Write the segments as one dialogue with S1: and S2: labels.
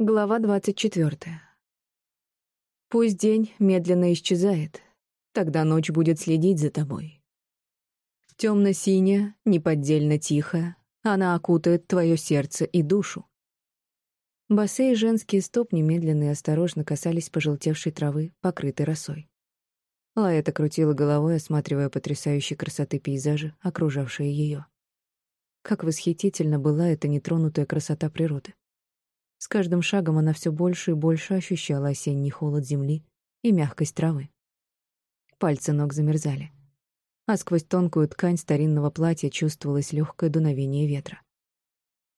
S1: Глава двадцать четвертая. Пусть день медленно исчезает, тогда ночь будет следить за тобой. Темно-синяя, неподдельно тихая, она окутает твое сердце и душу. Босые женские стопни медленно и осторожно касались пожелтевшей травы, покрытой росой. Лаэта крутила головой, осматривая потрясающей красоты пейзажи, окружавшие ее. Как восхитительно была эта нетронутая красота природы. С каждым шагом она все больше и больше ощущала осенний холод земли и мягкость травы. Пальцы ног замерзали, а сквозь тонкую ткань старинного платья чувствовалось легкое дуновение ветра.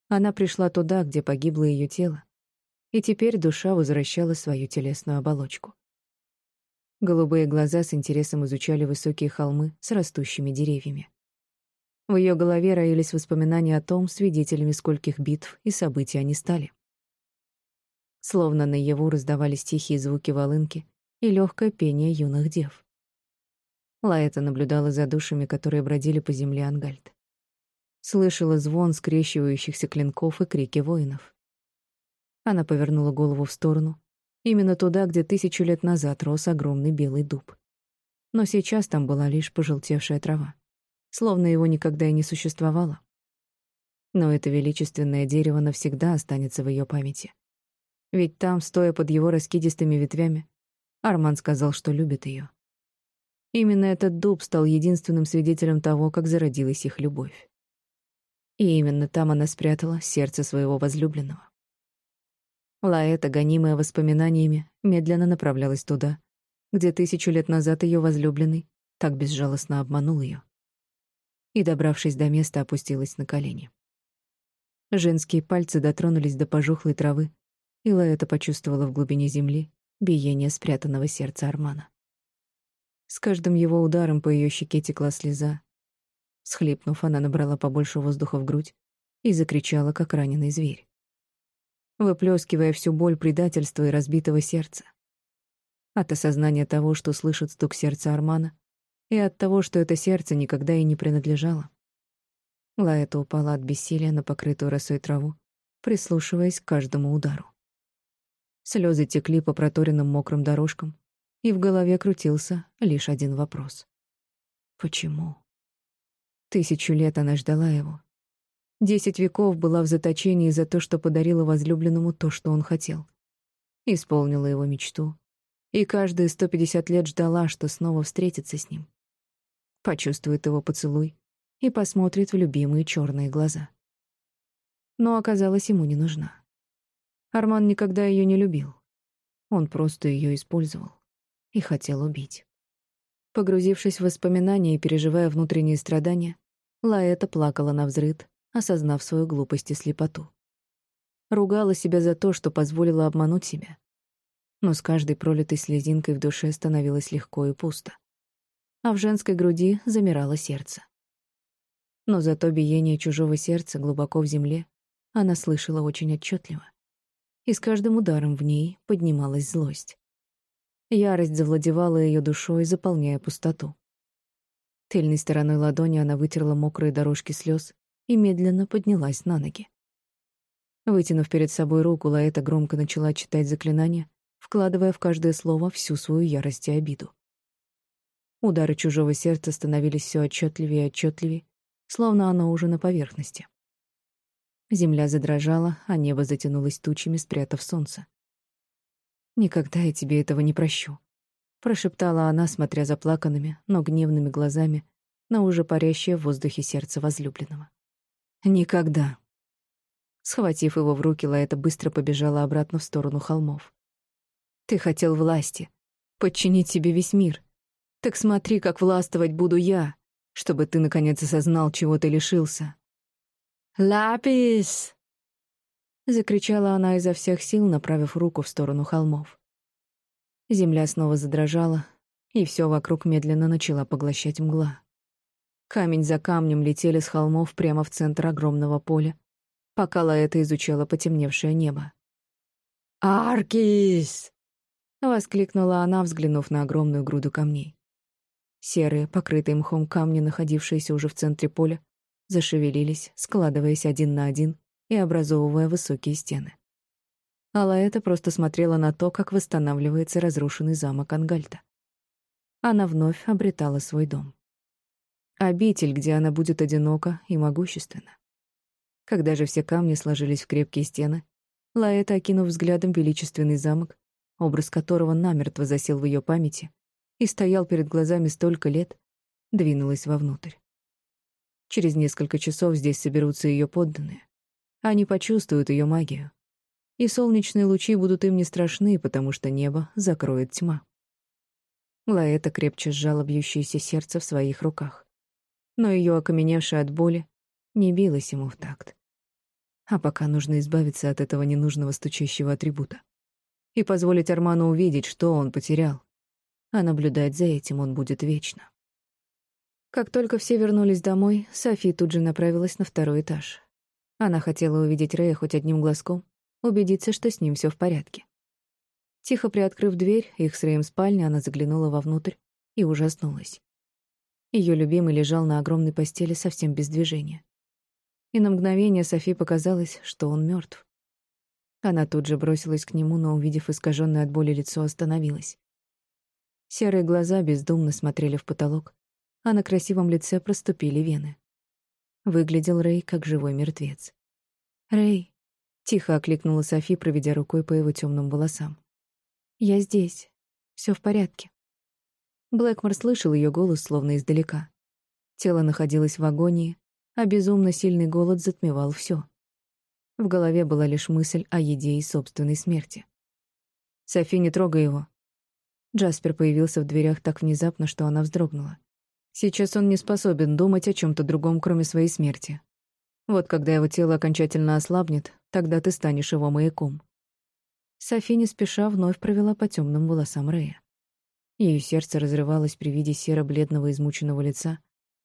S1: Она пришла туда, где погибло ее тело, и теперь душа возвращала свою телесную оболочку. Голубые глаза с интересом изучали высокие холмы с растущими деревьями. В ее голове роились воспоминания о том, свидетелями скольких битв и событий они стали. Словно наяву раздавались тихие звуки волынки и легкое пение юных дев. Лаэта наблюдала за душами, которые бродили по земле Ангальд. Слышала звон скрещивающихся клинков и крики воинов. Она повернула голову в сторону, именно туда, где тысячу лет назад рос огромный белый дуб. Но сейчас там была лишь пожелтевшая трава, словно его никогда и не существовало. Но это величественное дерево навсегда останется в ее памяти. Ведь там, стоя под его раскидистыми ветвями, Арман сказал, что любит ее. Именно этот дуб стал единственным свидетелем того, как зародилась их любовь. И именно там она спрятала сердце своего возлюбленного. Лаэта, гонимая воспоминаниями, медленно направлялась туда, где тысячу лет назад ее возлюбленный так безжалостно обманул ее. И, добравшись до места, опустилась на колени. Женские пальцы дотронулись до пожухлой травы, и Лаэта почувствовала в глубине земли биение спрятанного сердца Армана. С каждым его ударом по ее щеке текла слеза. Схлипнув, она набрала побольше воздуха в грудь и закричала, как раненый зверь, выплескивая всю боль предательства и разбитого сердца. От осознания того, что слышит стук сердца Армана, и от того, что это сердце никогда и не принадлежало. Лаэта упала от бессилия на покрытую росой траву, прислушиваясь к каждому удару. Слезы текли по проторенным мокрым дорожкам, и в голове крутился лишь один вопрос. Почему? Тысячу лет она ждала его. Десять веков была в заточении за то, что подарила возлюбленному то, что он хотел. Исполнила его мечту. И каждые сто пятьдесят лет ждала, что снова встретится с ним. Почувствует его поцелуй и посмотрит в любимые черные глаза. Но оказалось, ему не нужна. Арман никогда ее не любил. Он просто ее использовал и хотел убить. Погрузившись в воспоминания и переживая внутренние страдания, Лаэта плакала на взрыд, осознав свою глупость и слепоту. Ругала себя за то, что позволила обмануть себя. Но с каждой пролитой слезинкой в душе становилось легко и пусто. А в женской груди замирало сердце. Но зато биение чужого сердца глубоко в земле она слышала очень отчетливо и с каждым ударом в ней поднималась злость. Ярость завладевала ее душой, заполняя пустоту. Тыльной стороной ладони она вытерла мокрые дорожки слез и медленно поднялась на ноги. Вытянув перед собой руку, Лаэта громко начала читать заклинание, вкладывая в каждое слово всю свою ярость и обиду. Удары чужого сердца становились все отчетливее и отчетливее, словно оно уже на поверхности. Земля задрожала, а небо затянулось тучами, спрятав солнце. «Никогда я тебе этого не прощу», — прошептала она, смотря заплаканными, но гневными глазами на уже парящее в воздухе сердце возлюбленного. «Никогда». Схватив его в руки, Лаэта быстро побежала обратно в сторону холмов. «Ты хотел власти, подчинить себе весь мир. Так смотри, как властвовать буду я, чтобы ты наконец осознал, чего ты лишился, «Лапис!» — закричала она изо всех сил, направив руку в сторону холмов. Земля снова задрожала, и все вокруг медленно начала поглощать мгла. Камень за камнем летели с холмов прямо в центр огромного поля, пока Лаэта изучала потемневшее небо. «Аркис!» — воскликнула она, взглянув на огромную груду камней. Серые, покрытые мхом камни, находившиеся уже в центре поля, зашевелились, складываясь один на один и образовывая высокие стены. а Лаэта просто смотрела на то, как восстанавливается разрушенный замок Ангальта. Она вновь обретала свой дом. Обитель, где она будет одинока и могущественна. Когда же все камни сложились в крепкие стены, Лаэта, окинув взглядом величественный замок, образ которого намертво засел в ее памяти и стоял перед глазами столько лет, двинулась вовнутрь. Через несколько часов здесь соберутся ее подданные. Они почувствуют ее магию. И солнечные лучи будут им не страшны, потому что небо закроет тьма. Лаэта крепче сжала бьющееся сердце в своих руках. Но ее окаменевшее от боли не билось ему в такт. А пока нужно избавиться от этого ненужного стучащего атрибута и позволить Арману увидеть, что он потерял. А наблюдать за этим он будет вечно. Как только все вернулись домой, Софи тут же направилась на второй этаж. Она хотела увидеть Рэя хоть одним глазком, убедиться, что с ним все в порядке. Тихо приоткрыв дверь их с Рэем спальни, она заглянула вовнутрь и ужаснулась. Ее любимый лежал на огромной постели совсем без движения. И на мгновение Софи показалось, что он мертв. Она тут же бросилась к нему, но, увидев искаженное от боли лицо, остановилась. Серые глаза бездумно смотрели в потолок, а на красивом лице проступили вены. Выглядел Рэй как живой мертвец. «Рэй!» — тихо окликнула Софи, проведя рукой по его темным волосам. «Я здесь. Все в порядке». Блэкмор слышал ее голос словно издалека. Тело находилось в агонии, а безумно сильный голод затмевал все. В голове была лишь мысль о еде и собственной смерти. «Софи, не трогай его». Джаспер появился в дверях так внезапно, что она вздрогнула. Сейчас он не способен думать о чем то другом, кроме своей смерти. Вот когда его тело окончательно ослабнет, тогда ты станешь его маяком. Софи не спеша вновь провела по темным волосам Рэя. Ее сердце разрывалось при виде серо-бледного измученного лица,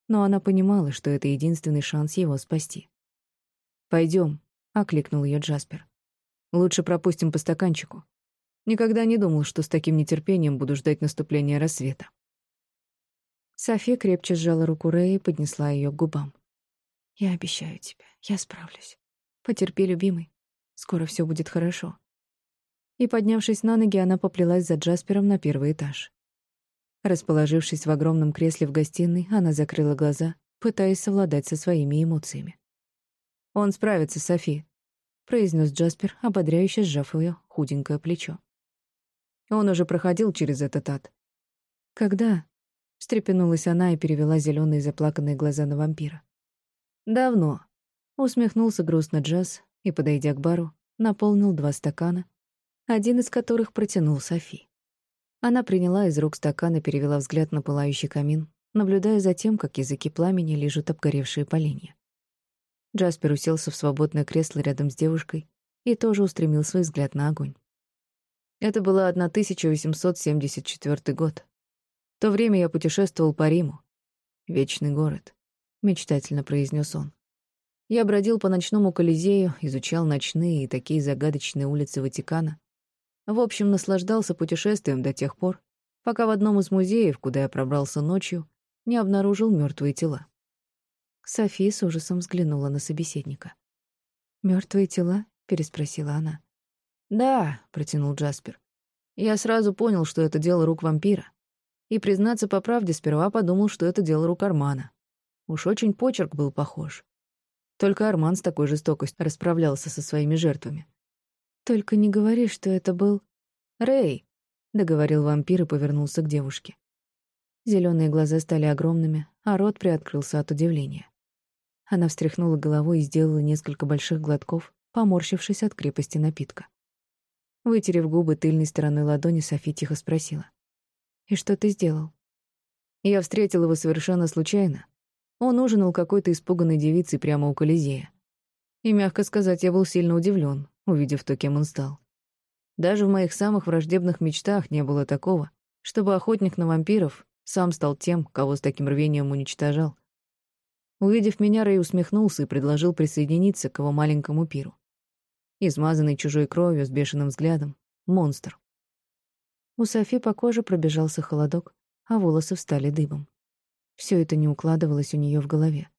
S1: но она понимала, что это единственный шанс его спасти. Пойдем, — окликнул ее Джаспер. «Лучше пропустим по стаканчику. Никогда не думал, что с таким нетерпением буду ждать наступления рассвета». София крепче сжала руку Рэя и поднесла ее к губам. «Я обещаю тебе, я справлюсь. Потерпи, любимый. Скоро все будет хорошо». И, поднявшись на ноги, она поплелась за Джаспером на первый этаж. Расположившись в огромном кресле в гостиной, она закрыла глаза, пытаясь совладать со своими эмоциями. «Он справится, Софи», — произнес Джаспер, ободряюще сжав ее худенькое плечо. Он уже проходил через этот ад. «Когда?» — встрепенулась она и перевела зеленые заплаканные глаза на вампира. «Давно», — усмехнулся грустно Джаз и, подойдя к бару, наполнил два стакана, один из которых протянул Софи. Она приняла из рук стакан и перевела взгляд на пылающий камин, наблюдая за тем, как языки пламени лижут обгоревшие поленья. Джаспер уселся в свободное кресло рядом с девушкой и тоже устремил свой взгляд на огонь. Это было 1874 год. То время я путешествовал по Риму. Вечный город, мечтательно произнес он. Я бродил по ночному Колизею, изучал ночные и такие загадочные улицы Ватикана. В общем, наслаждался путешествием до тех пор, пока в одном из музеев, куда я пробрался ночью, не обнаружил мертвые тела. Софи с ужасом взглянула на собеседника. Мертвые тела?» — переспросила она. «Да», — протянул Джаспер. «Я сразу понял, что это дело рук вампира. И, признаться по правде, сперва подумал, что это дело рук Армана. Уж очень почерк был похож. Только Арман с такой жестокостью расправлялся со своими жертвами. «Только не говори, что это был...» «Рэй!» — договорил вампир и повернулся к девушке. Зеленые глаза стали огромными, а рот приоткрылся от удивления. Она встряхнула головой и сделала несколько больших глотков, поморщившись от крепости напитка. Вытерев губы тыльной стороной ладони, Софи тихо спросила. «И что ты сделал?» Я встретил его совершенно случайно. Он ужинал какой-то испуганной девицей прямо у Колизея. И, мягко сказать, я был сильно удивлен, увидев то, кем он стал. Даже в моих самых враждебных мечтах не было такого, чтобы охотник на вампиров сам стал тем, кого с таким рвением уничтожал. Увидев меня, Рэй усмехнулся и предложил присоединиться к его маленькому пиру. Измазанный чужой кровью, с бешеным взглядом. Монстр. У Софи по коже пробежался холодок, а волосы встали дыбом. Все это не укладывалось у нее в голове.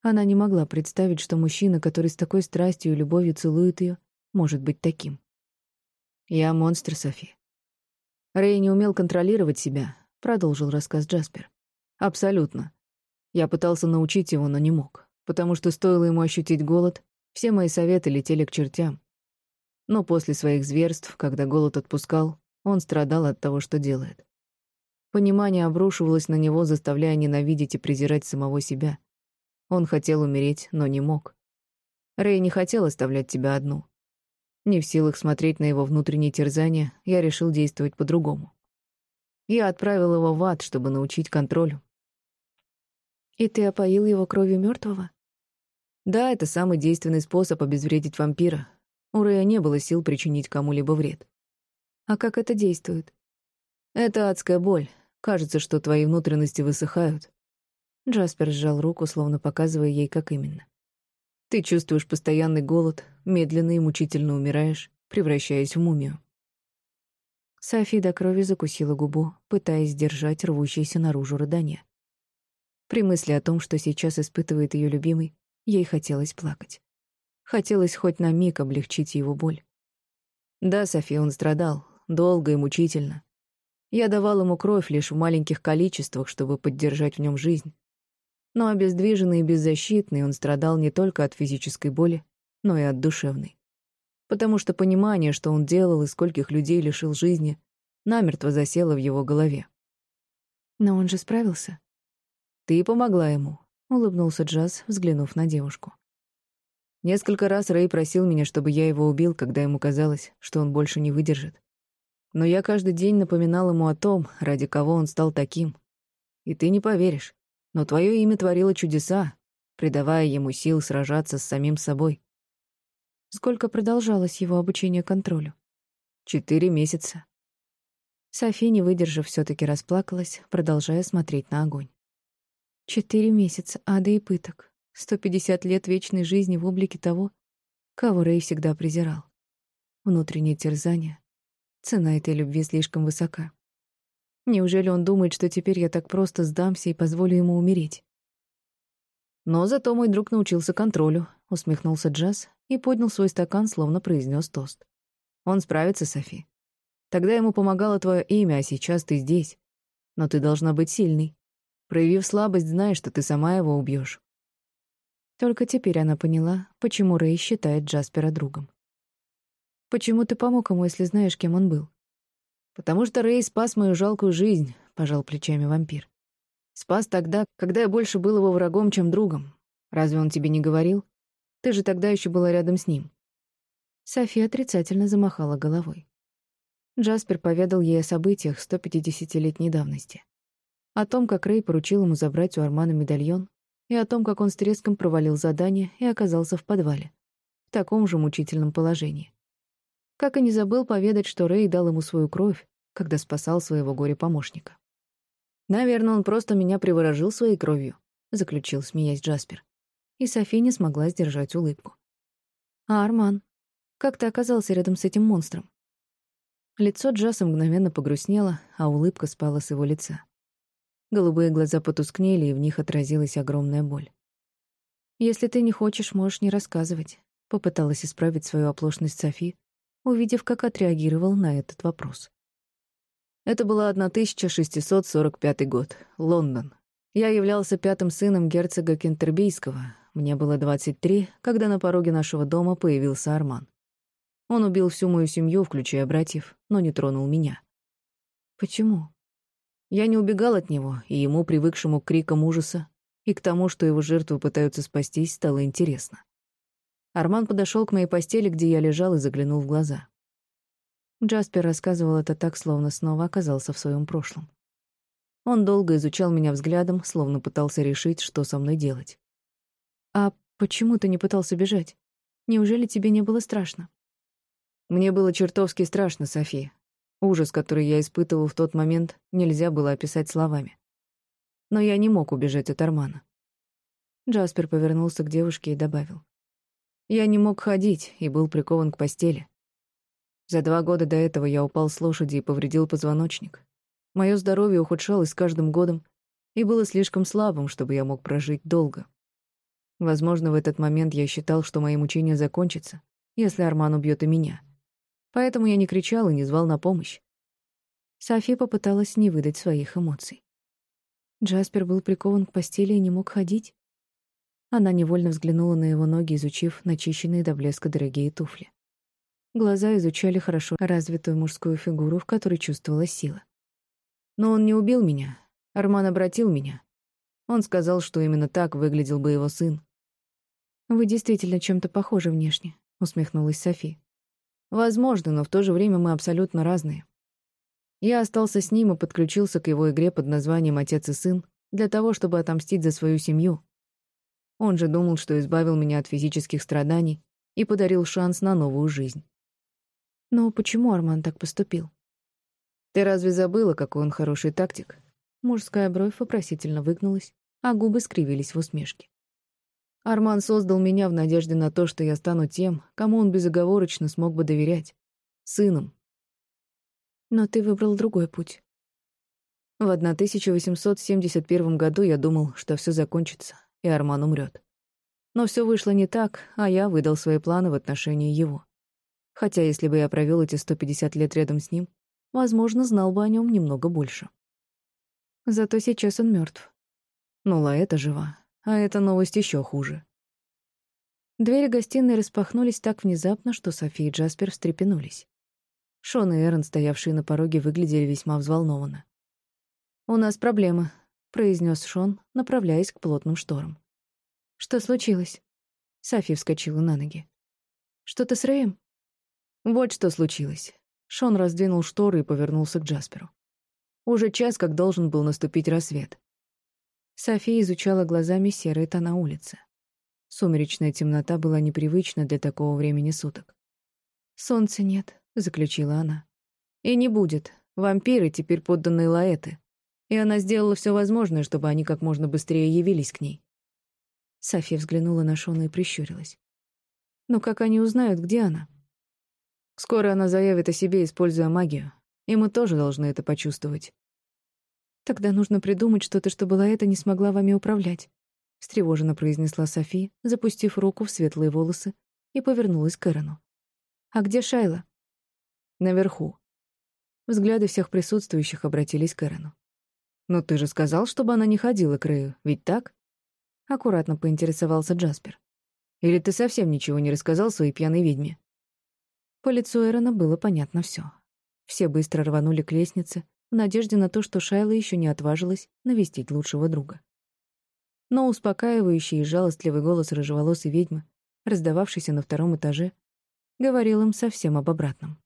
S1: Она не могла представить, что мужчина, который с такой страстью и любовью целует ее, может быть таким. «Я монстр, Софи». Рэй не умел контролировать себя, — продолжил рассказ Джаспер. «Абсолютно. Я пытался научить его, но не мог, потому что стоило ему ощутить голод, все мои советы летели к чертям. Но после своих зверств, когда голод отпускал, он страдал от того, что делает. Понимание обрушивалось на него, заставляя ненавидеть и презирать самого себя. Он хотел умереть, но не мог. Рэй не хотел оставлять тебя одну. Не в силах смотреть на его внутренние терзания, я решил действовать по-другому. Я отправил его в ад, чтобы научить контролю.
S2: И ты опоил его кровью мертвого?
S1: Да, это самый действенный способ обезвредить вампира. У Рэя не было сил причинить кому-либо вред.
S2: А как это действует?
S1: Это адская боль. Кажется, что твои внутренности высыхают.
S2: Джаспер сжал руку, словно показывая ей, как именно.
S1: Ты чувствуешь постоянный голод, медленно и мучительно умираешь, превращаясь в мумию.
S2: Софи до крови закусила губу, пытаясь сдержать рвущееся наружу рыдание. При мысли о том, что сейчас испытывает ее любимый, ей хотелось плакать. Хотелось хоть на миг облегчить его боль.
S1: Да, Софи, он страдал, долго и мучительно. Я давал ему кровь лишь в маленьких количествах, чтобы поддержать в нем жизнь. Но обездвиженный и беззащитный он страдал не только от физической боли, но и от душевной потому что понимание, что он делал и скольких людей лишил жизни, намертво засело в его голове.
S2: «Но он же справился».
S1: «Ты помогла ему», — улыбнулся Джаз, взглянув на девушку. Несколько раз Рэй просил меня, чтобы я его убил, когда ему казалось, что он больше не выдержит. Но я каждый день напоминал ему о том, ради кого он стал таким. И ты не поверишь, но твое имя творило чудеса, придавая ему сил сражаться с самим собой.
S2: Сколько продолжалось его обучение контролю?
S1: Четыре месяца.
S2: Софи, не выдержав, все таки расплакалась, продолжая смотреть на огонь. Четыре месяца ада и пыток. Сто пятьдесят лет вечной жизни в облике того, кого Рэй всегда презирал. Внутреннее терзание. Цена этой любви слишком высока. Неужели он думает, что теперь я так просто сдамся и позволю ему умереть?
S1: Но зато мой друг научился контролю, усмехнулся Джаз и поднял свой стакан, словно произнес тост. Он справится, Софи. Тогда ему помогало твое имя, а сейчас ты здесь. Но ты должна быть сильной. Проявив слабость, знаешь, что ты сама его убьешь.
S2: Только теперь она поняла, почему Рэй считает Джаспера другом. «Почему ты помог ему, если знаешь, кем он был?»
S1: «Потому что Рэй спас мою жалкую жизнь», — пожал плечами вампир. «Спас тогда, когда я больше был его врагом, чем другом. Разве он тебе не говорил? Ты же тогда еще была рядом с ним».
S2: София отрицательно замахала головой. Джаспер поведал ей о событиях 150-летней давности. О том, как Рэй поручил ему забрать у Армана медальон, и о том, как он с треском провалил задание и оказался в подвале, в таком же мучительном положении. Как и не забыл поведать, что Рэй дал ему свою кровь, когда спасал своего горе-помощника.
S1: «Наверное, он просто меня приворожил своей кровью», — заключил, смеясь Джаспер
S2: и Софи не смогла сдержать улыбку. «А Арман? Как ты оказался рядом с этим монстром?»
S1: Лицо Джаса мгновенно погрустнело, а улыбка спала с его лица. Голубые глаза потускнели, и в них отразилась огромная боль.
S2: «Если ты не хочешь, можешь не рассказывать», — попыталась исправить свою оплошность Софи, увидев, как отреагировал на этот вопрос.
S1: Это был 1645 год, Лондон. Я являлся пятым сыном герцога Кентербийского, мне было 23, когда на пороге нашего дома появился Арман. Он убил всю мою семью, включая братьев, но не тронул меня.
S2: Почему?
S1: Я не убегал от него, и ему, привыкшему к крикам ужаса, и к тому, что его жертвы пытаются спастись, стало интересно. Арман подошел к моей постели, где я лежал, и заглянул в глаза.
S2: Джаспер рассказывал это так, словно снова оказался в своем прошлом.
S1: Он долго изучал меня взглядом, словно пытался решить, что со мной делать.
S2: «А почему ты не пытался бежать? Неужели тебе не было страшно?»
S1: Мне было чертовски страшно, София. Ужас, который я испытывал в тот момент, нельзя было описать словами. Но я не мог убежать от Армана.
S2: Джаспер повернулся к девушке и добавил.
S1: Я не мог ходить и был прикован к постели. За два года до этого я упал с лошади и повредил позвоночник. Мое здоровье ухудшалось с каждым годом и было слишком слабым, чтобы я мог прожить долго. Возможно, в этот момент я считал, что мои мучения закончатся, если Арман убьет и меня. Поэтому я не кричал и не звал на помощь.
S2: Софи попыталась не выдать своих эмоций. Джаспер был прикован к постели и не мог ходить. Она невольно взглянула на его ноги, изучив начищенные до блеска дорогие туфли. Глаза изучали хорошо развитую мужскую фигуру, в которой чувствовалась сила.
S1: Но он не убил меня. Арман обратил меня. Он сказал, что именно так выглядел бы его сын.
S2: «Вы действительно чем-то похожи внешне», — усмехнулась Софи.
S1: «Возможно, но в то же время мы абсолютно разные. Я остался с ним и подключился к его игре под названием «Отец и сын» для того, чтобы отомстить за свою семью. Он же думал, что избавил меня от физических страданий и подарил шанс на новую жизнь.
S2: Но почему Арман так поступил?
S1: Ты разве забыла, какой он хороший тактик?
S2: Мужская бровь вопросительно выгнулась, а губы скривились в усмешке.
S1: Арман создал меня в надежде на то, что я стану тем, кому он безоговорочно смог бы доверять. Сыном,
S2: но ты выбрал другой путь.
S1: В 1871 году я думал, что все закончится, и Арман умрет. Но все вышло не так, а я выдал свои планы в отношении его. Хотя если бы я провел эти 150 лет рядом с ним, возможно, знал бы о нем немного больше.
S2: Зато сейчас он мертв.
S1: Ну, Лаэта жива, а эта новость еще хуже.
S2: Двери гостиной распахнулись так внезапно, что София и Джаспер встрепенулись. Шон и Эрон, стоявшие на пороге, выглядели весьма взволнованно.
S1: «У нас проблемы», — произнес Шон, направляясь к плотным шторам.
S2: «Что случилось?»
S1: Софи вскочила на ноги.
S2: «Что-то с Рэем?»
S1: «Вот что случилось». Шон раздвинул шторы и повернулся к Джасперу. Уже час, как должен был наступить рассвет.
S2: София изучала глазами серые тона улицы.
S1: Сумеречная темнота была непривычна для такого времени суток.
S2: «Солнца нет», — заключила она.
S1: «И не будет. Вампиры теперь подданные Лаэты. И она сделала все возможное, чтобы они как можно быстрее явились к ней».
S2: София взглянула на Шона и прищурилась. «Но как они узнают, где она?»
S1: «Скоро она заявит о себе, используя магию. И мы тоже должны это почувствовать».
S2: «Тогда нужно придумать что-то, чтобы Лаэта не смогла вами управлять», — встревоженно произнесла София, запустив руку в светлые волосы, и повернулась к Эрону. «А где Шайла?»
S1: Наверху. Взгляды всех присутствующих обратились к Эрену. «Но ты же сказал, чтобы она не ходила к Рэю, ведь так?» Аккуратно поинтересовался Джаспер. «Или ты совсем ничего не рассказал своей пьяной ведьме?»
S2: По лицу Эрона было понятно все. Все быстро рванули к лестнице, в надежде на то, что Шайла еще не отважилась навестить лучшего друга. Но успокаивающий и жалостливый голос рыжеволосой ведьмы, раздававшийся на втором этаже, говорил им совсем об обратном.